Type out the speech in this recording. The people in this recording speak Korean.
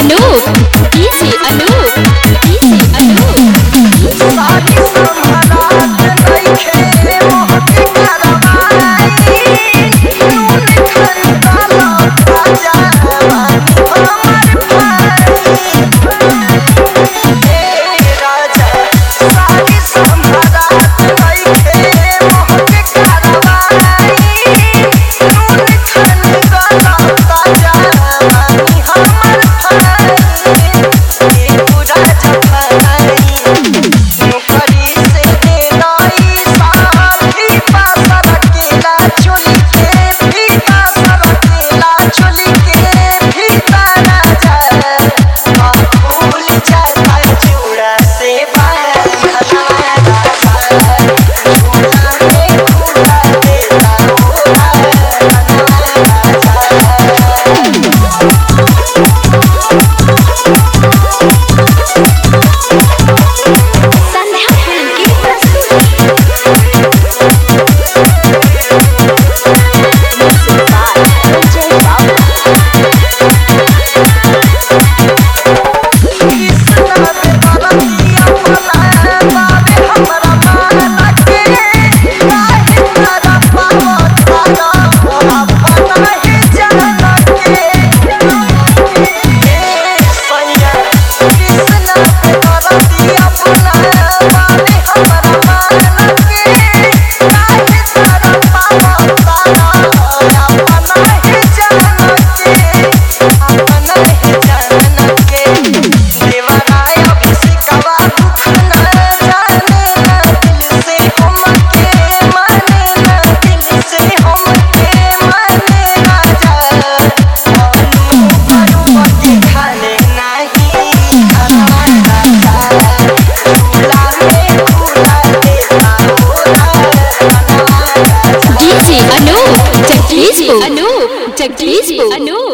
Anoop. Easy, Anoop. Anoop जगदीश अनूप